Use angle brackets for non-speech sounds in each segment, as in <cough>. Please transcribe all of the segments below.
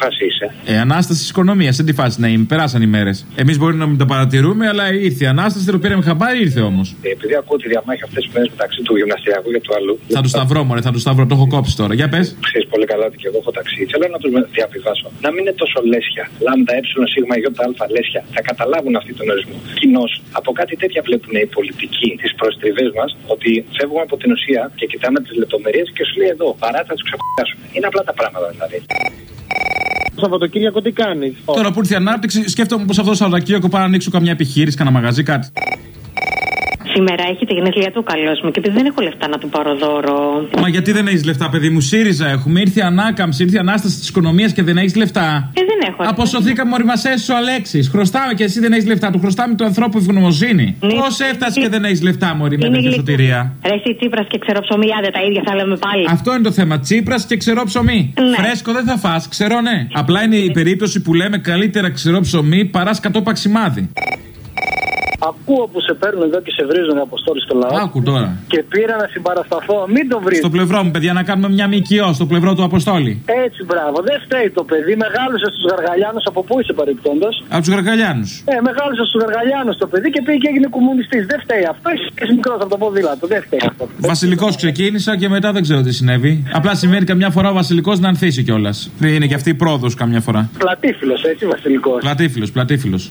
φάση είσαι. Ε, ανάσταση της οικονομίας, σε τι φάση να είμαι. Περάσαν οι μέρες. Εμείς μπορεί να μην τα παρατηρούμε, αλλά ήρθε η ανάσταση, το πήραμε χαμπάρι, ήρθε όμως. Ε, επειδή ακούω τη διαμάχη αυτές τις μέρες μεταξύ του γυμναστηριακού και του άλλου. Θα του σταυρώ, μωρέ, θα του σταυρώ, το έχω κόψει τώρα. Για πες. Ξέρεις πολύ καλά ότι και εγώ έχω ταξί. Θέλω να τους διαβιβάσω. Να μην είναι τόσο λέσια. Λάμδα, ε, σίγμα, ι, α, λέσια. Θα καταλάβουν αυτή τον ορισμό. Κοινώς από κάτι τέτοια βλέπουν οι πολιτικοί τις προστριβές μας ότι φεύγουμε από την ουσία και κοιτάμε τις λεπτομέρειες και σου λέει εδώ παρά θα του ξεχάσουμε. Είναι απλά τα πράγματα δηλαδή. Σαββατοκύριακο τι κάνεις; Τώρα που ήρθε η ανάπτυξη, σκέφτομαι πως αυτό το Σαββατοκύριακο πάω να ανοίξω καμιά επιχείρηση, κανένα μαγαζί, κάτι. Σήμερα έχει τη γενέθλια του καλό μου και επειδή δεν έχω λεφτά να του πάρω δώρο. Μα γιατί δεν έχεις λεφτά, παιδί μου, ΣΥΡΙΖΑ έχουμε. Ήρθε η ανάκαμψη, ήρθε η ανάσταση της οικονομίας και δεν έχεις λεφτά. Ε, δεν έχω. Αποσωθήκαμε μόλι μας έσαι ο Αλέξης. Χρωστάμε και εσύ δεν έχεις λεφτά. Του χρωστάμε του ανθρώπου ευγνωμοσύνη. Ναι. Πώς έφτασε και δεν έχεις λεφτά, Μωρή, με Είναι τέτοια γλυκό. σωτηρία; Ρε, εσύ Τσίπρας και ξέρω ψωμί, άντε τα ίδια θα λέμε πάλι. Αυτό είναι το θέμα. Τσίπρας και ξερό ψωμί. Ναι. Φρέσκο δεν θα φά, ξέρω ναι. Απλά είναι η περίπτωση που λέμε καλύτερα ξερό ψωμί παρά σκατό παξιμάδι. Ακούω που σε παίρνουν εδώ και σε βρίζουν οι αποστόλοι στο λαό. Άκου τώρα. Και πήρα να συμπαρασταθώ. Μην το βρει. Στο πλευρό μου, παιδιά, να κάνουμε μια μικιό στο πλευρό του Αποστόλη. Έτσι, μπράβο. Δεν φταίει το παιδί. Μεγάλωσες στου Γαργαλιάνους. Από πού είσαι παρεμπιπτόντως; Από τους Γαργαλιάνους. Ε, μεγάλωσες στου Γαργαλιάνους το παιδί και πήγε και έγινε κομμουνιστής. Δεν φταίει αυτό. Είσαι μικρός από το ποδήλατο. Δεν φταίει αυτό. Βασιλικός ξεκίνησα και μετά δεν ξέρω τι συνέβη. Απλά συμβαίνει καμιά φορά ο Βασιλικός να ανθίσει κιόλας. Είναι και αυτή η πρόοδος καμιά φορά. Πλατήφιλος, έτσι, βασιλικός. Πλατήφιλος, πλατήφιλος.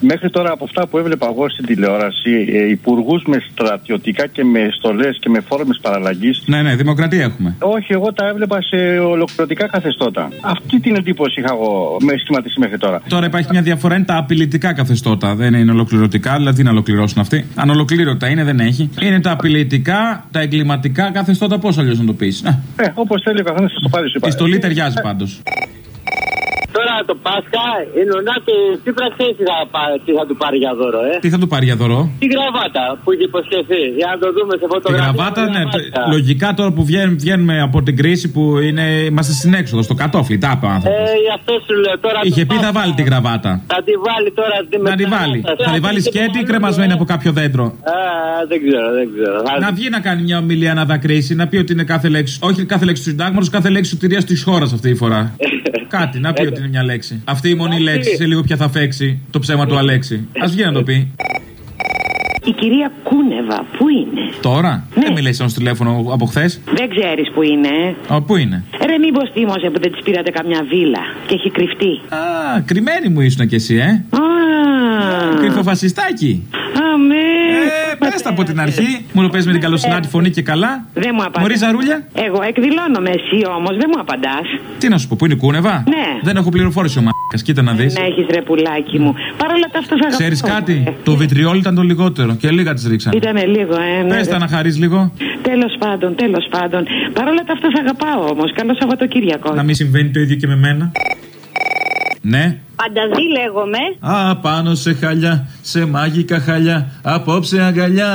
Μέχρι τώρα από αυτά που έβλεπα εγώ στην τηλεόραση, ε, υπουργούς με στρατιωτικά και με στολές και με φόρμες παραλλαγής. Ναι, ναι, δημοκρατία έχουμε. Όχι, εγώ τα έβλεπα σε ολοκληρωτικά καθεστώτα. Αυτή την εντύπωση είχα εγώ με σχηματίσει μέχρι τώρα. Τώρα υπάρχει μια διαφορά, είναι τα απειλητικά καθεστώτα. Δεν είναι ολοκληρωτικά, δηλαδή τι να ολοκληρώσουν αυτοί. Αν ολοκλήρωτα είναι, δεν έχει. Είναι τα απειλητικά, τα εγκληματικά καθεστώτα, πώς αλλιώς να το πεις; Ε, όπως θέλει ο καθένας στο πάρει σου Η στολή ταιριάζει πάντως. Τώρα το Πάσχα, η νονά του Τσίπρα ξέρει τι, θα πά- τι θα του πάρει για δώρο, ε; Τι θα του πάρει για δωρό. Τη γραβάτα που είχε υποσχεθεί. Για να το δούμε σε Τη φωτογραφία. γραβάτα, ναι. Γραβάτα. τε- Λογικά τώρα που βγαίνουμε, βγαίνουμε από την κρίση που είναι, είμαστε στην έξοδο, στο κατόφλι, τα είπε ο άνθρωπος. Ε, γι' αυτό σου λέω τώρα. Είχε το πει θα Πάσχα. βάλει τη γραβάτα. Θα τη βάλει τώρα. τη Να τη μετά- βάλει. θα- Θα τη βάλει σκέτη ή κρεμασμένη από κάποιο δέντρο. Α, δεν ξέρω, δεν ξέρω. Θα- Να βγει να κάνει μια ομιλία να δακρύσει, να πει ότι είναι κάθε λέξη. Όχι κάθε λέξη του συντάγματος, κάθε λέξη σωτηρία της χώρας αυτή τη φορά. <laughs> Κάτι, να πει ότι είναι μια λέξη. Αυτή η μόνη λέξη, σε λίγο πια θα φέξει το ψέμα του Αλέξη. Α βγει να το πει. Η κυρία Κούνεβα, πού είναι; Τώρα, Ναι. δεν μιλάει στο τηλέφωνο από χθες; Δεν ξέρεις που είναι. Πού είναι; Ρε, μήπως θύμωσε που δεν της πήρατε καμιά βίλα και έχει κρυφτεί; Α, κρυμμένη μου ήσουν κι εσύ, ε. Α, Κρυφοφασιστάκι. αμέ. Ε, πες τα από την αρχή. Μου το πες με την καλοσυνάτη φωνή και καλά. Δεν μου απαντάς. Μωρή ζαρούλια. Εγώ εκδηλώνομαι, εσύ όμως δεν μου απαντάς. Τι να σου πω, πού είναι η κούνεβα; Ναι. Δεν έχω πληροφόρηση ο μαλάκας. Κοίτα να δεις. Να έχεις ρε πουλάκι μου. Παρ' όλα τα αυτά σ' αγαπώ. Ξέρει κάτι, Ε, το βιτριόλ ήταν το λιγότερο και λίγα τι ρίξαν. Ήτανε λίγο, ε. Ναι, Πες τα να χαρείς λίγο. Τέλος πάντων, τέλος πάντων. Παρ' όλα τα αυτά σ' αγαπάω όμως. Καλό Σαββατοκύριακο. Να μην συμβαίνει το ίδιο και με μένα. Ναι. Πανταζή λέγομαι. Α, πάνω σε χαλιά, σε μάγικα χαλιά. Απόψε αγκαλιά,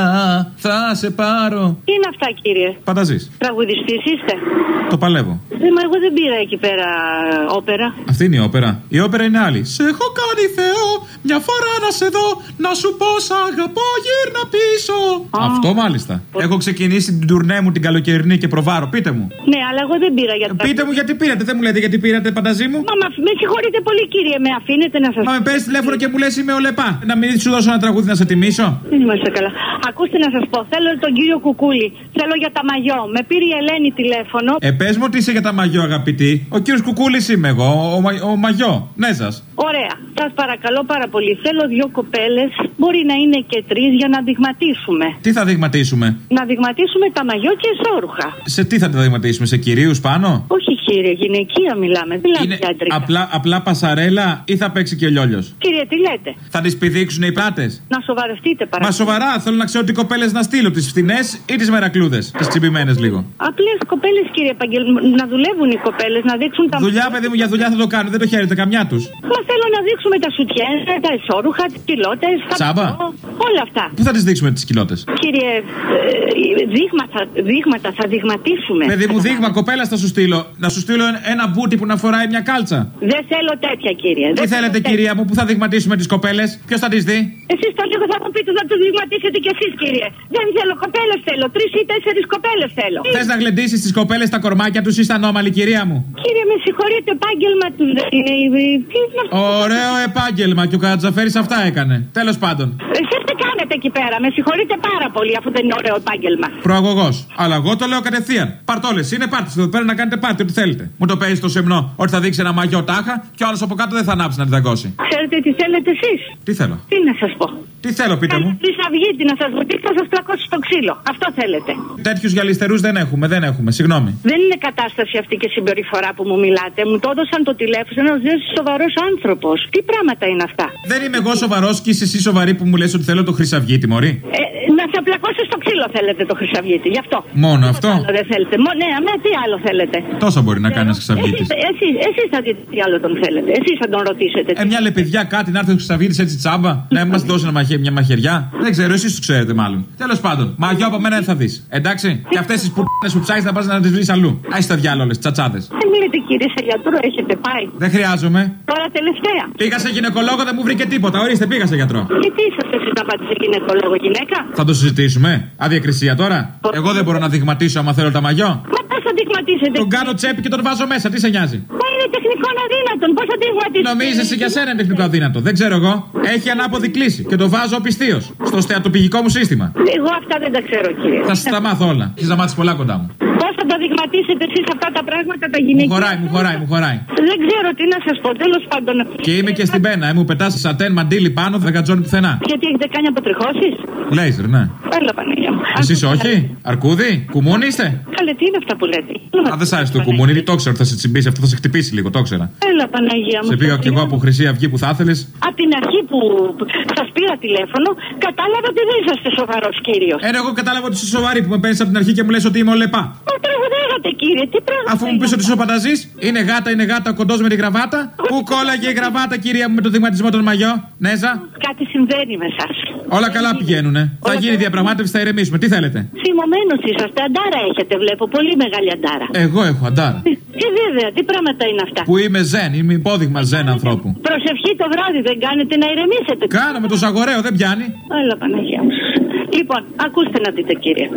θα σε πάρω. Τι είναι αυτά, κύριε; Πανταζής. Τραγουδιστής είστε; Το παλεύω. Ε, μα εγώ δεν πήρα εκεί πέρα ε, όπερα. Αυτή είναι η όπερα. Η όπερα είναι άλλη. Σε έχω κάνει Θεό, μια φορά να σε δω, να σου πω σ' αγαπώ, γύρνα πίσω. Αυτό μάλιστα. Έχω ξεκινήσει την τουρνέ μου την καλοκαιρινή και προβάρω. Πείτε μου. Ναι, αλλά εγώ δεν πήρα για τα. Πείτε μου γιατί πήρατε, δεν μου λέτε γιατί πήρατε πανταζή μου. Μα, μα με συγχωρείτε πολύ, κύριε. Με αφήνετε να σας. Μα με παίρνεις τηλέφωνο και μου λες είμαι ο Λεπά. Να μην σου δώσω ένα τραγούδι να σε τιμήσω. Δεν είμαστε καλά. Ακούστε να σας πω. Θέλω τον κύριο Κουκούλη. Θέλω για τα μαγιό. Με πήρε η Ελένη τηλέφωνο. Ε, πες μου τι είσαι για τα μαγιό, αγαπητή. Ο κύριος Κουκούλης είμαι εγώ, ο, μα- ο μαγιό. Ναι, σας. Ωραία. Σας παρακαλώ πάρα πολύ. Θέλω δύο κοπέλες. Μπορεί να είναι και τρεις για να δειγματίσουμε. Τι θα δειγματίσουμε; Να δειγματίσουμε τα μαγιό και εσόρουχα. Σε τι θα τα δειγματίσουμε, σε κυρίους πάνω; Όχι, κύριε, γυναικεία μιλάμε. Δεν μιλάμε Είναι για αντρικά. απλά, απλά πασαρέλα ή θα παίξει και ο λιόλιος; Κύριε, τι λέτε; Θα τις πηδήξουν οι πράτε. Να σοβαρευτείτε Μα παρακαλώ. σοβαρά, θέλω να ξέρω τι κοπέλες να στείλω. Τις φθηνέ ή τις μερακλούδες. Τις τσιμπημένες λίγο. Απλές κοπέλες, κύριε Παγγελ, να δουλεύουν οι κοπέλες, να δείξουν τα. Δουλειά, παιδί μου, για δουλειά θα το κάνω. Δεν το χαίρετε καμιά τους. Μα θέλω να δείξουμε τα σουτιέν, τα εσόρουχα, τις πιλότε, τα Τσάμπα. πανό, όλα αυτά. Πού θα τις δείξουμε τις κοιλότες; Κύριε, ε, δείγματα, δείγματα θα δειγματίσουμε. Παιδί μου, δείγμα κοπέλα θα σου στείλω. Να σου στείλω ένα μπούτι που να φοράει μια κάλτσα. Δεν θέλω τέτοια, κύριε. Τι Δεν θέλετε, θέλω τέτοια. κυρία μου, που θα δειγματίσουμε τις κοπέλες; Ποιος θα τις δει; Εσείς το λίγο θα μου πείτε να τους δειγματίσετε κι εσείς, κύριε. Δεν θέλω κοπέλες θέλω. Τρεις ή τέσσερις κοπέλες θέλω. Θες να γλεντήσεις τις κοπέλες τα κορμάκια τους ή στα ανώμαλη, κυρία μου; Κύριε, με συγχωρείτε, επάγγελμα του δεν είναι. η- Τι είναι αυτό. Ωραίο επάγγελμα και ο Κατζαφέρης αυτά έκανε. Τέλος πάντων. Εσεί τι κάνετε εκεί πέρα. Με συγχωρείτε πάρα πολύ, αφού δεν είναι ωραίο επάγγελμα. Προαγωγός. Αλλά εγώ το λέω κατευθείαν. Παρτόλε, είναι πάρτι εδώ πέρα να κάνετε πάρτι, ό,τι θέλετε. Μου το παίζει στο σεμνό ότι θα δείξει ένα μαγιό τάχα και ο άλλος από κάτω δεν θα ανάψει να τη δαγκώσει. Ξέρετε τι θέλετε εσείς; Τι θέλω. Τι να σας πω; Τι θέλω, πείτε μου. Τη Αυγήτη να σας βοηθήσει να σας πλακώσει στο ξύλο. Αυτό θέλετε. Τέτοιους γυαλιστερούς δεν έχουμε, δεν έχουμε. Συγγνώμη. Δεν είναι κατάσταση αυτή και συμπεριφορά που μου μιλάτε. Μου το έδωσαν το τηλέφωνο ένας σοβαρός άνθρωπος. Τι πράγματα είναι αυτά; Δεν είμαι εγώ σοβαρός και είσαι εσύ σοβαρή που μου λες ότι θέλω το Χρυσαυγίτη, Μωρή. Ε, να σε πλακώσει στο ξύλο θέλετε το Χρυσαυγίτη. Γι' αυτό. Μόνο αυτό; Άλλο δεν θέλετε; Μο, ναι, αμέ, τι άλλο θέλετε; Τόσα μπορεί να κάνεις ένα Χρυσαυγίτης. Εσείς, εσείς, εσείς θα δείτε τι άλλο τον θέλετε. Εσείς θα τον ρωτήσετε. Ε, μια λεπιδιά κάτι να έρθει ο Χρυσαυγίτης έτσι τσάμπα. Να μας δώσει ένα μαχαι, μια μαχαιριά. Δεν ξέρω, εσείς το ξέρετε μάλλον. Τέλος πάντων, μαγιό από μένα δεν θα δεις. Εντάξει. Και αυτές τις που που ψάχνεις να πας να τις βρεις αλλού. Α τα διάλογε, τσατσάδες. Δεν μιλείτε κύριε σε γιατρό, έχετε πάει. Δεν χρειάζομαι. Τώρα τελευταία. Πήγα σε γυναικολόγο, δεν μου βρήκε τίποτα. Ορίστε, πήγα σε γιατρό. Και τι είσαστε εσείς να πάτε σε γυναικολόγο γυναίκα; Θα το συζητήσουμε. Αδιακρισία τώρα. Εγώ δεν μπορώ να δειγματίσω άμα θέλω τα μαγιό. Μα πώς θα δειγματίσετε. Τον κάνω τσέπη και τον βάζω μέσα. Τι σε νοιάζει; Μα είναι τεχνικό αδύνατον. Πώς θα δειγματίσετε. Νομίζεσαι για σένα είναι τεχνικό αδύνατο. Δεν ξέρω εγώ. Έχει ανάποδη κλίση και το βάζω πιστίω στο στεατοπηγικό μου σύστημα. Εγώ αυτά δεν τα ξέρω κύριε. Θα σας τα μάθω όλα. Έχεις να μάθεις πολλά κοντά μου. Πώς θα τα δειγματίσετε εσείς αυτά τα πράγματα τα Μου γυναικεία. χωράει, μου χωράει, μου χωράει. Δεν ξέρω τι να σας πω. Τέλος πάντων. Και είμαι και στην πένα. Ε, μου πετάς σατέν μαντίλι πάνω, δεν κατζώνει πουθενά. Γιατί έχετε κάνει αποτριχώσεις; Λέιζερ, ναι. Έλα Παναγία μου. Εσείς Άκουσα, όχι, αρκούδι, κουμούνι είστε; Καλέ, τι είναι αυτά που λέτε; Α, δεν σ' άρεσε το κουμούνι, το ήξερα ότι θα σε τσιμπήσει, αυτό θα σε χτυπήσει λίγο, το ήξερα. Έλα Παναγία μου. Σε πήγα κι εγώ από Χρυσή Αυγή που θα ήθελες. Από την αρχή που σας πήρα τηλέφωνο, κατάλαβα ότι δεν είσαστε σοβαρός κύριος. Ένα εγώ κατάλαβα ότι είσαι σοβαρή που με παίρνεις από την αρχή και μου λες ότι είμαι ο λεπά. Μα τραγουδάγατε κύριε, τι πράγμα. Αφού μου πεις ότι είσαι ο πανταζής, είναι γάτα, είναι γάτα, κοντός με τη γραβάτα. Πού κόλλαγε η γραβάτα, κυρία μου, με το δειγματισμό των μαγιό. Νέζα. Κάτι συμβαίνει με εσά. Όλα καλά πηγαίνουνε. Θα γίνει διαπραγμάτευση, θα ηρεμήσουμε. Τι θέλετε; Θυμωμένος είσαστε, αντάρα έχετε, βλέπω. Πολύ μεγάλη αντάρα. Εγώ έχω αντάρα. Ε, βέβαια, τι πράγματα είναι αυτά; Που είμαι ζεν, είμαι υπόδειγμα ζεν ανθρώπου. Προσευχή το βράδυ δεν κάνετε να ηρεμήσετε. Κάνω με το ζαγορέο, δεν πιάνει. Έλα Παναγία μου. Λοιπόν, ακούστε να δείτε κύριε.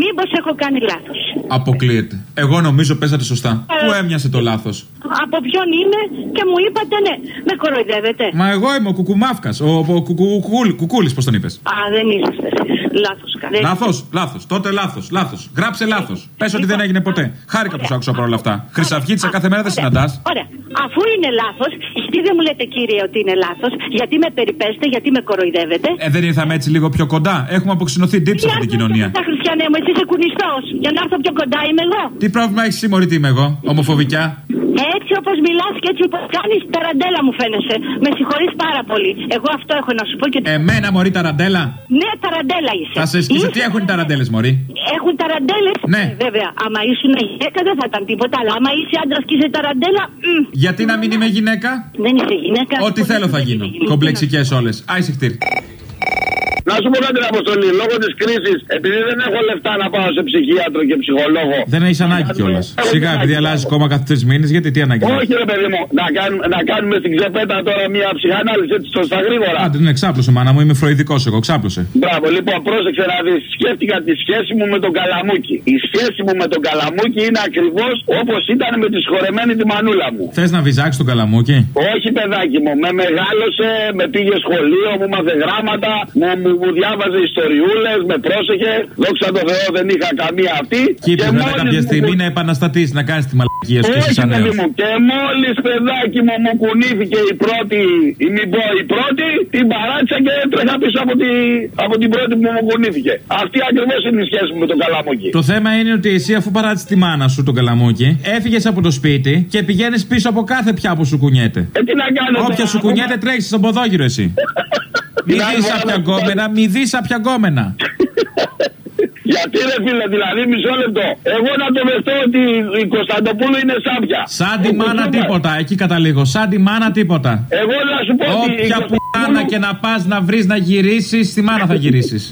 Μήπως έχω κάνει λάθος; Αποκλείεται. Εγώ νομίζω παίζατε σωστά. Πού έμοιασε το λάθος; Από ποιον είμαι και μου είπατε ναι. Με κοροϊδεύετε. Μα εγώ είμαι ο κουκουμάφκας. Ο, ο κουκούλη, κουκούλης, πώς τον είπες; Α, δεν είσαστε εσείς. Λάθος κάνετε. Λάθος, λάθος. Τότε λάθος, λάθος. Γράψε λάθος. Πες ότι δεν έγινε ποτέ. Χάρηκα που σ' άκουσα παρόλα αυτά. Χρυσαυγίτσα κάθε μέρα δεν συναντάς. Ωραία. Αφού είναι λάθος, γιατί δεν μου λέτε κύριε ότι είναι λάθος, γιατί με περιπέστε, γιατί με κοροϊδεύετε; Ε, δεν ήρθαμε έτσι λίγο πιο κοντά. Έχουμε αποξενωθεί deep σε αυτή την κοινωνία. Τα χριστιανέ μου, εσύ είσαι κουνιστός. Για να έρθω πιο κοντά είμαι εγώ. Τι πρόβλημα έχεις συμμορή τι είμαι εγώ, ομοφοβικιά. Έτσι όπως μιλάς και έτσι όπως κάνεις, ταραντέλα μου φαίνεσαι. Με συγχωρείς πάρα πολύ. Εγώ αυτό έχω να σου πω και. Εμένα μωρή ταραντέλα. Ναι, ταραντέλα είσαι. Θα σε σκίσω. Είσαι- Τι έχουν οι ταραντέλε, μωρή; Έχουν ταραντέλε. Ναι. βέβαια, άμα ήσουν γυναίκα δεν θα ήταν τίποτα. Αλλά άμα είσαι άντρας και είσαι ταραντέλα. μμ, Γιατί να μην είμαι γυναίκα; δεν είσαι γυναίκα. Ό,τι θέλω θα γίνω. Κομπλεξικές όλες. Άισε χτύρ. Να σου πω κάτι, την Αποστολή. Λόγω της κρίσης, επειδή δεν έχω λεφτά να πάω σε ψυχίατρο και ψυχολόγο. Δεν έχεις ανάγκη κιόλας. Σιγά, επειδή αλλάζεις κόμμα κάθε τρεις μήνες, γιατί τι ανάγκη. έχει. Όχι, ρε παιδί μου, να κάνουμε, να κάνουμε στην ξεπέτα τώρα μια ψυχανάλυση έτσι στο στα γρήγορα. Άντε, ναι, ξάπλωσε, μάνα μου, είμαι φροηδικός εγώ, ξάπλωσε. Μπράβο, λοιπόν, πρόσεξε να δεις. Σκέφτηκα τη σχέση μου με τον Καλαμούκι. Η σχέση μου με τον Καλαμούκι είναι ακριβώς όπως ήταν με τη σχορεμένη τη μανούλα μου. Θες να βυζάξεις τον καλαμούκι. Όχι, παιδάκι μου, με μεγάλωσε, με πήγε σχολείο, μου μάθε γράμματα, μου, μου, μου διάβαζε ιστοριούλες, με πρόσεχε. Δόξα τω Θεώ δεν είχα καμία αυτή. Και είπε μετά μόλις κάποια μου στιγμή κου- να επαναστατήσεις, να κάνεις τη μαλακία σου και εσύ όχι, σαν παιδί νέος. μου, και μόλις παιδάκι μου μου κουνήθηκε η πρώτη, η μην πω η πρώτη, την παράτησα και έτρεχα πίσω από, τη, από την πρώτη που μου κουνήθηκε. Αυτή ακριβώς είναι η σχέση μου με τον Καλαμούκι. Το θέμα είναι ότι εσύ, αφού παράτησες τη μάνα σου τον καλαμούκι, έφυγες από το σπίτι και πηγαίνεις πίσω από κάθε πια που σου κουνιέται. Ε, τι να κάνω. Όποια τώρα, σου αφού- κουνιέται, τρέχεις στον ποδόγυρο εσύ. <laughs> Μη Την άλλη δεις φορά άπια να- γκόμενα, μη δεις άπια γκόμενα. <laughs> Γιατί ρε φίλε, δηλαδή μισό λεπτό. Εγώ να το δεχτώ ότι η Κωνσταντοπούλου είναι σάπια. Σαν τη μάνα τίποτα, εκεί καταλήγω. Σαν τη μάνα τίποτα. Εγώ να σου πω ότι. η Όποια Κωνσταντοπούλου- πουτάνα και να πας να βρεις να γυρίσεις, στη μάνα θα γυρίσεις.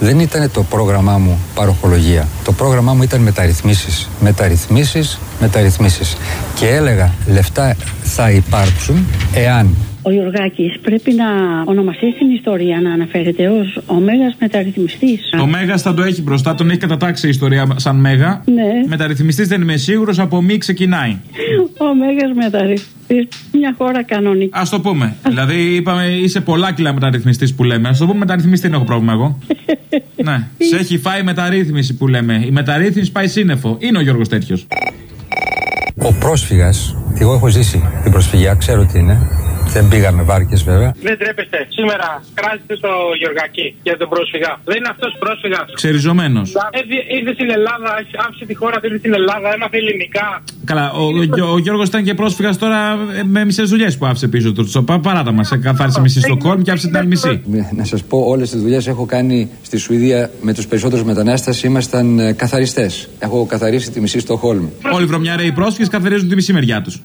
Δεν ήταν το πρόγραμμά μου παροχολογία. Το πρόγραμμά μου ήταν μεταρρυθμίσεις. Μεταρρυθμίσεις, μεταρρυθμίσεις. Και έλεγα λεφτά θα υπάρξουν εάν Ο Γιωργάκης πρέπει να ονομαστείς στην ιστορία να αναφέρεται ως ο Μέγας μεταρρυθμιστής. Το Μέγας θα το έχει μπροστά, τον έχει κατατάξει η ιστορία σαν Μέγα. Ναι. Μεταρρυθμιστής δεν είμαι σίγουρος, από μη ξεκινάει. <laughs> Ο Μέγας μεταρρυθμιστής. Μια χώρα κανονική. Α το πούμε. δηλαδή, είπαμε, είσαι πολλά κιλά μεταρρυθμιστής που λέμε. Α το πούμε μεταρρυθμιστή, δεν έχω πρόβλημα εγώ. <laughs> ναι. Σε έχει φάει μεταρρύθμιση που λέμε. Η μεταρρύθμιση πάει σύννεφο. Είναι ο Γιώργος τέτοιος. ο πρόσφυγας, εγώ έχω ζήσει την προσφυγιά, ξέρω τι είναι. Δεν πήγα με βάρκες βέβαια. Δεν τρέπεστε. Σήμερα κράζετε στο Γεωργακή για τον πρόσφυγα. Δεν είναι αυτός πρόσφυγας. Ξεριζωμένος. Ήρθε στην Ελλάδα, άφησε τη χώρα, ήρθε στην Ελλάδα, έμαθε ελληνικά. Καλά, ο, ο, ο Γιώργος ήταν και πρόσφυγας τώρα ε, με μισές δουλειές που άφησε πίσω του. Τσοπά, παράτα μας. Καθάρισε μισή στο κόλμ και άφησε την άλλη μισή. Να σας πω όλες τις δουλειές έχω κάνει στη Σουηδία με τους περισσότερους μετανάστες ήμασταν ε, καθαριστές. Έχω καθαρίσει τη μισή στο Χόλμ. Όλοι οι βρωμιαρέοι πρόσφυγες καθαρίζουν τη μισή μεριά τους.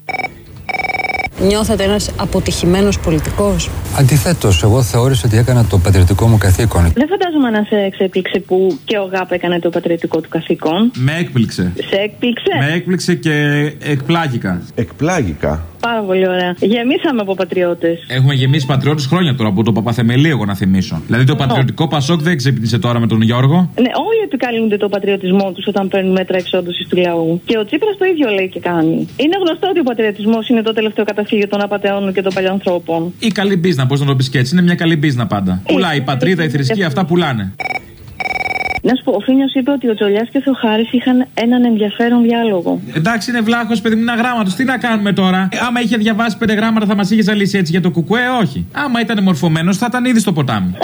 Νιώθετε ένας αποτυχημένος πολιτικός; Αντιθέτως, εγώ θεώρησα ότι έκανα το πατριωτικό μου καθήκον. Δεν φαντάζομαι να σε εξέπληξε που και ο ΓΑΠ έκανε το πατριωτικό του καθήκον. Με έκπληξε. Σε έκπληξε; Με έκπληξε και εκπλάγηκα. Εκπλάγηκα; Πάρα πολύ ωραία. Γεμίσαμε από πατριώτες. Έχουμε γεμίσει πατριώτες χρόνια τώρα από το Παπαθεμελή, εγώ να θυμίσω. Δηλαδή το πατριωτικό Πασόκ δεν ξύπνησε τώρα με τον Γιώργο; Ναι, όλοι επικαλούνται το πατριωτισμό τους όταν παίρνουν μέτρα εξόντωσης του λαού. Και ο Τσίπρας το ίδιο λέει και κάνει. Είναι γνωστό ότι ο πατριωτισμός είναι το τελευταίο καταφύγιο των απαταιώνων και των παλιανθρώπων. Η καλή μπίζνα, πώ να το πεις και έτσι. Είναι μια καλή μπίζνα πάντα. Πουλάει η πατρίδα, η θρησκεία, αυτά πουλάνε. Να σου πω, ο Φίνιος είπε ότι ο Τζολιάς και ο Θεοχάρης είχαν έναν ενδιαφέρον διάλογο. Εντάξει, είναι βλάχος, παιδί μου, είναι αγράμματος. Τι να κάνουμε τώρα; Ε, Άμα είχε διαβάσει πέντε γράμματα, θα μας είχε ζαλίσει έτσι για το κουκουέ, όχι. Άμα ήταν μορφωμένος, θα ήταν ήδη στο ποτάμι. <laughs>